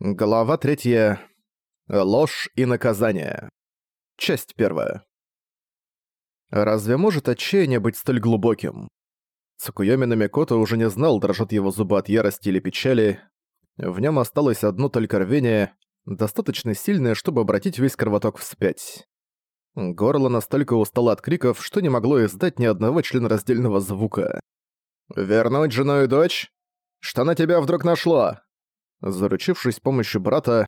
Глава третья. Ложь и наказание. Часть первая. Разве может отчаяние быть столь глубоким? Цукуйоми Намикото уже не знал, дрожат его зубы от ярости или печали. В нем осталось одно только рвение, достаточно сильное, чтобы обратить весь кровоток вспять. Горло настолько устало от криков, что не могло издать ни одного членораздельного звука. «Вернуть жену и дочь? Что на тебя вдруг нашло?» Заручившись помощью брата,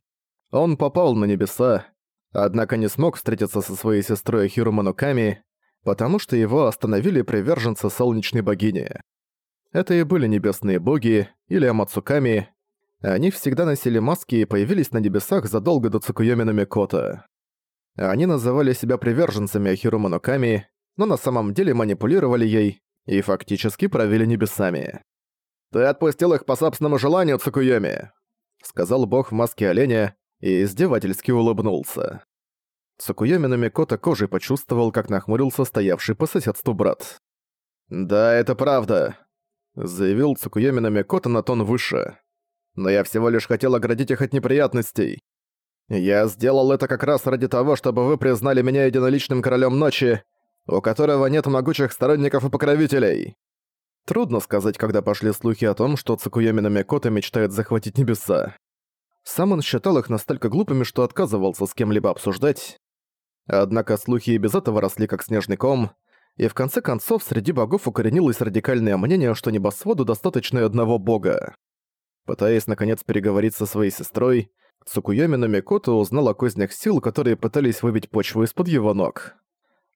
он попал на небеса, однако не смог встретиться со своей сестрой Хиру Мануками, потому что его остановили приверженцы солнечной богини. Это и были небесные боги, или Амацуками. Они всегда носили маски и появились на небесах задолго до Цукуйоми Намикото. Они называли себя приверженцами Ахиру но на самом деле манипулировали ей и фактически правили небесами. «Ты отпустил их по собственному желанию, Цукуйоми!» Сказал бог в маске оленя и издевательски улыбнулся. Цукуями Намикото кожей почувствовал, как нахмурился стоявший по соседству брат. «Да, это правда», — заявил Цукуями Намикото на тон выше. «Но я всего лишь хотел оградить их от неприятностей. Я сделал это как раз ради того, чтобы вы признали меня единоличным королем ночи, у которого нет могучих сторонников и покровителей. Трудно сказать, когда пошли слухи о том, что Цукуями Намикото мечтает захватить небеса. Сам он считал их настолько глупыми, что отказывался с кем-либо обсуждать. Однако слухи и без этого росли как снежный ком, и в конце концов среди богов укоренилось радикальное мнение, что небосводу достаточно одного бога. Пытаясь наконец переговорить со своей сестрой, Цукуями Намикото узнал о кознях сил, которые пытались выбить почву из-под его ног.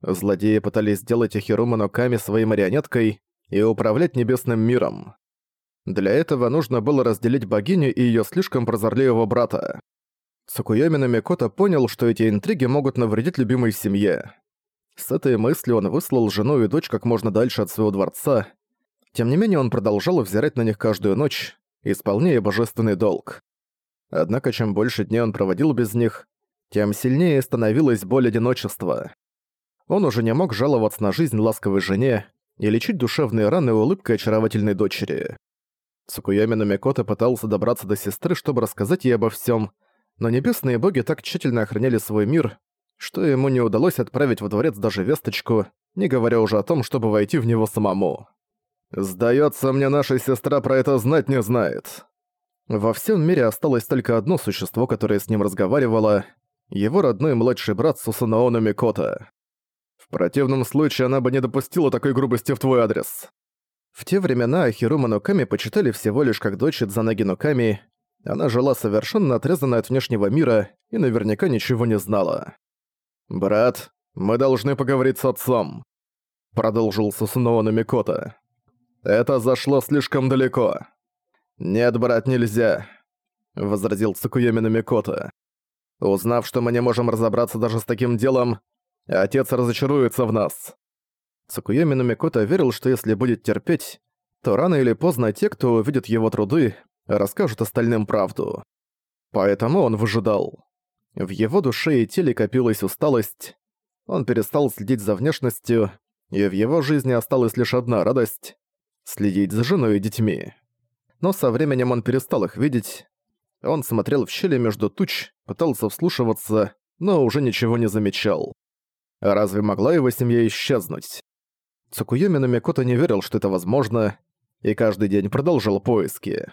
Злодеи пытались сделать Ахирума Ноками своей марионеткой, и управлять небесным миром. Для этого нужно было разделить богиню и её слишком прозорливого брата. Цукуями Намикото понял, что эти интриги могут навредить любимой семье. С этой мыслью он выслал жену и дочь как можно дальше от своего дворца. Тем не менее он продолжал взирать на них каждую ночь, исполняя божественный долг. Однако чем больше дней он проводил без них, тем сильнее становилась боль одиночества. Он уже не мог жаловаться на жизнь ласковой жене, и лечить душевные раны улыбкой очаровательной дочери. Цукуями Намикото пытался добраться до сестры, чтобы рассказать ей обо всем, но небесные боги так тщательно охраняли свой мир, что ему не удалось отправить во дворец даже весточку, не говоря уже о том, чтобы войти в него самому. «Сдается мне, наша сестра про это знать не знает». Во всем мире осталось только одно существо, которое с ним разговаривало — его родной младший брат Сусанаона Микота. Противном случае она бы не допустила такой грубости в твой адрес. В те времена Хирума Ноками почитали всего лишь как дочь Дзанаги Ноками. Она жила совершенно отрезанная от внешнего мира и наверняка ничего не знала. «Брат, мы должны поговорить с отцом», — продолжил Сусуноа Намикота. «Это зашло слишком далеко». «Нет, брат, нельзя», — возразил Цукуеми Намикота. «Узнав, что мы не можем разобраться даже с таким делом, Отец разочаруется в нас. Цукуями Намикото верил, что если будет терпеть, то рано или поздно те, кто увидит его труды, расскажут остальным правду. Поэтому он выжидал. В его душе и теле копилась усталость. Он перестал следить за внешностью, и в его жизни осталась лишь одна радость — следить за женой и детьми. Но со временем он перестал их видеть. Он смотрел в щели между туч, пытался вслушиваться, но уже ничего не замечал. Разве могла его семья исчезнуть? Цукуюми Намикото не верил, что это возможно, и каждый день продолжил поиски.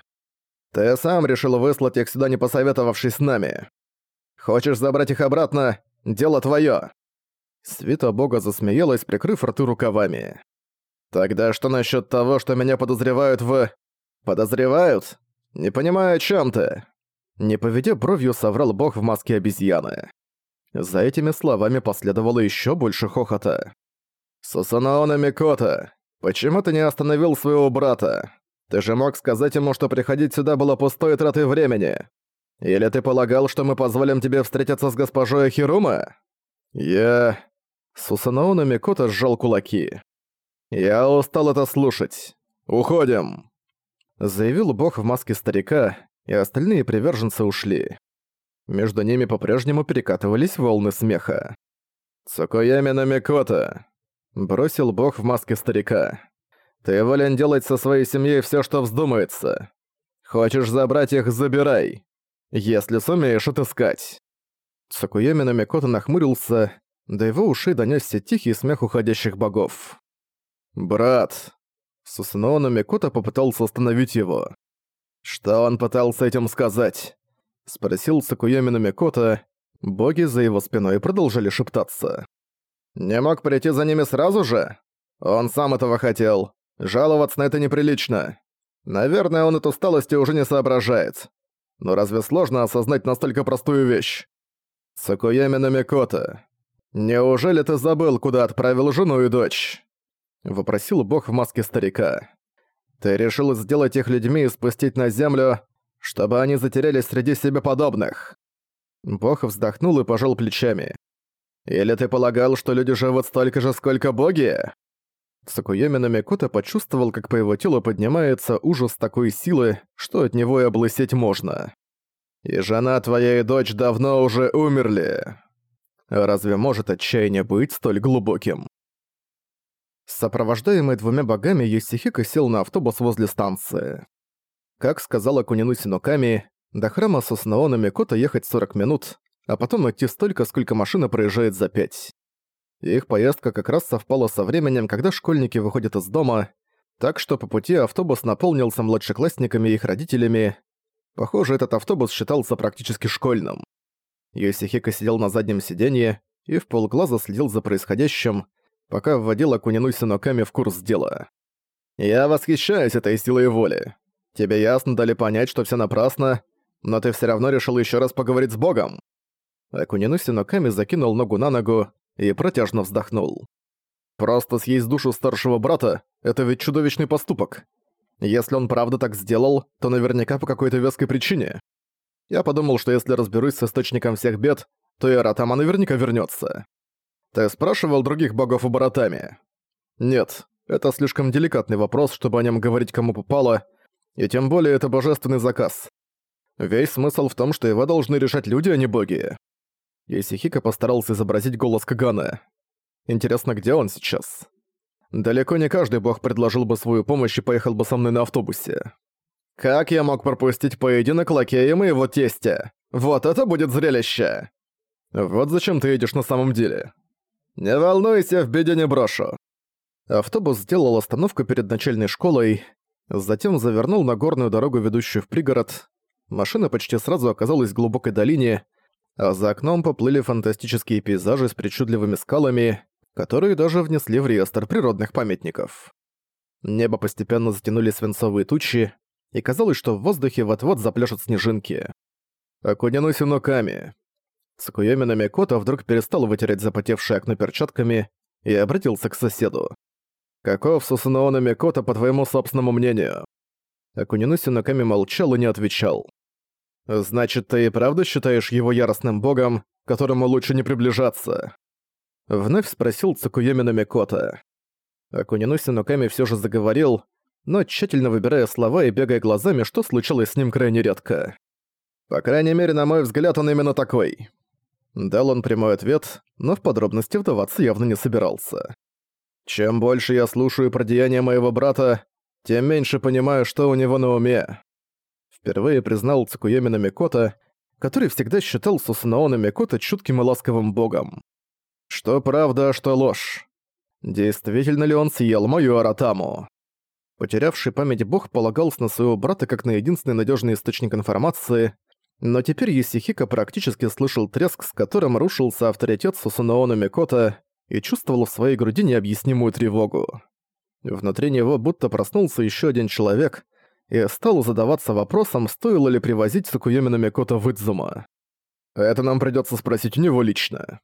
«Ты сам решил выслать их сюда, не посоветовавшись с нами. Хочешь забрать их обратно? Дело твоё!» Свита бога засмеялась, прикрыв рты рукавами. «Тогда что насчет того, что меня подозревают в...» «Подозревают? Не понимаю, о чем ты!» Не поведя бровью, соврал бог в маске обезьяны. За этими словами последовало еще больше хохота. «Сусанаона Микота, почему ты не остановил своего брата? Ты же мог сказать ему, что приходить сюда было пустой тратой времени. Или ты полагал, что мы позволим тебе встретиться с госпожой Хирума?» «Я...» Сусанаона Микота сжал кулаки. «Я устал это слушать. Уходим!» Заявил бог в маске старика, и остальные приверженцы ушли. Между ними по-прежнему перекатывались волны смеха. «Цукуями Намикото!» – бросил бог в маске старика. «Ты волен делать со своей семьей все, что вздумается. Хочешь забрать их – забирай. если сумеешь отыскать». Цукуеми Намикото нахмурился, до его ушей донёсся тихий смех уходящих богов. «Брат!» Сусуноо Намикото попытался остановить его. «Что он пытался этим сказать?» Спросил Цукуеми Намикото. Боги за его спиной продолжали шептаться. «Не мог прийти за ними сразу же? Он сам этого хотел. Жаловаться на это неприлично. Наверное, он от усталости уже не соображает. Но разве сложно осознать настолько простую вещь? Цукуями Намикото, неужели ты забыл, куда отправил жену и дочь? Вопросил бог в маске старика. Ты решил сделать их людьми и спустить на землю, чтобы они затерялись среди себе подобных. Бог вздохнул и пожал плечами. Или ты полагал, что люди живут столько же, сколько боги? Сакуями Намикото почувствовал, как по его телу поднимается ужас такой силы, что от него и облысеть можно. «И жена твоя и дочь давно уже умерли. Разве может отчаяние быть столь глубоким?» Сопровождаемый двумя богами, Юсихико сел на автобус возле станции. Как сказала Кунину Синоками, до храма Суснаона Микото ехать 40 минут, а потом идти столько, сколько машина проезжает за 5. Их поездка как раз совпала со временем, когда школьники выходят из дома, так что по пути автобус наполнился младшеклассниками и их родителями. Похоже, этот автобус считался практически школьным. Йосихико сидел на заднем сиденье и в полглаза следил за происходящим, пока вводил Акунину Синоками в курс дела. «Я восхищаюсь этой силой воли. Тебе ясно дали понять, что все напрасно, но ты все равно решил еще раз поговорить с Богом». Акунину Синоками закинул ногу на ногу, и протяжно вздохнул. «Просто съесть душу старшего брата — это ведь чудовищный поступок. Если он правда так сделал, то наверняка по какой-то веской причине. Я подумал, что если разберусь с источником всех бед, то и Аратама наверняка вернется. Ты спрашивал других богов у Баратами? Нет, это слишком деликатный вопрос, чтобы о нем говорить кому попало, и тем более это божественный заказ. Весь смысл в том, что его должны решать люди, а не боги. Исихика постарался изобразить голос Кагана. Интересно, где он сейчас? Далеко не каждый бог предложил бы свою помощь и поехал бы со мной на автобусе. Как я мог пропустить поединок лакея моего тестя? Вот это будет зрелище! Вот зачем ты едешь на самом деле. Не волнуйся, в беде не брошу. Автобус сделал остановку перед начальной школой, затем завернул на горную дорогу, ведущую в пригород. Машина почти сразу оказалась в глубокой долине, а за окном поплыли фантастические пейзажи с причудливыми скалами, которые даже внесли в реестр природных памятников. Небо постепенно затянули свинцовые тучи, и казалось, что в воздухе вот-вот запляшут снежинки. Акунину синоками. Цукуёми Намикото вдруг перестал вытирать запотевшее окно перчатками и обратился к соседу. «Каков Сусунао Намикото, по твоему собственному мнению?» Акунину Синоками молчал и не отвечал. «Значит, ты и правда считаешь его яростным богом, которому лучше не приближаться?» Вновь спросил Цукуеми Намикота. Акунинуси Нуками всё же заговорил, но тщательно выбирая слова и бегая глазами, что случилось с ним крайне редко. «По крайней мере, на мой взгляд, он именно такой». Дал он прямой ответ, но в подробности вдаваться явно не собирался. «Чем больше я слушаю про деяния моего брата, тем меньше понимаю, что у него на уме впервые признал Цукуеми Микото, который всегда считал Сусунаона Микото чутким и ласковым богом. Что правда, а что ложь? Действительно ли он съел мою Аратаму? Потерявший память бог полагался на своего брата как на единственный надежный источник информации, но теперь Юсихика практически слышал треск, с которым рушился авторитет Сусунаона Микото и чувствовал в своей груди необъяснимую тревогу. Внутри него будто проснулся еще один человек, и стал задаваться вопросом, стоило ли привозить Сакуюмина Микото в Идзума. Это нам придётся спросить у него лично.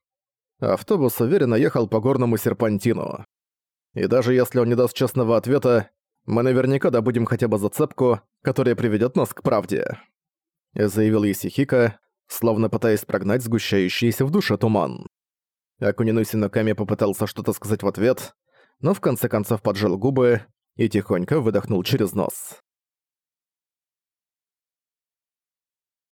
Автобус уверенно ехал по горному серпантину. И даже если он не даст честного ответа, мы наверняка добудем хотя бы зацепку, которая приведёт нас к правде. Заявил Исихика, словно пытаясь прогнать сгущающийся в душе туман. Акунину Синоками попытался что-то сказать в ответ, но в конце концов поджал губы и тихонько выдохнул через нос.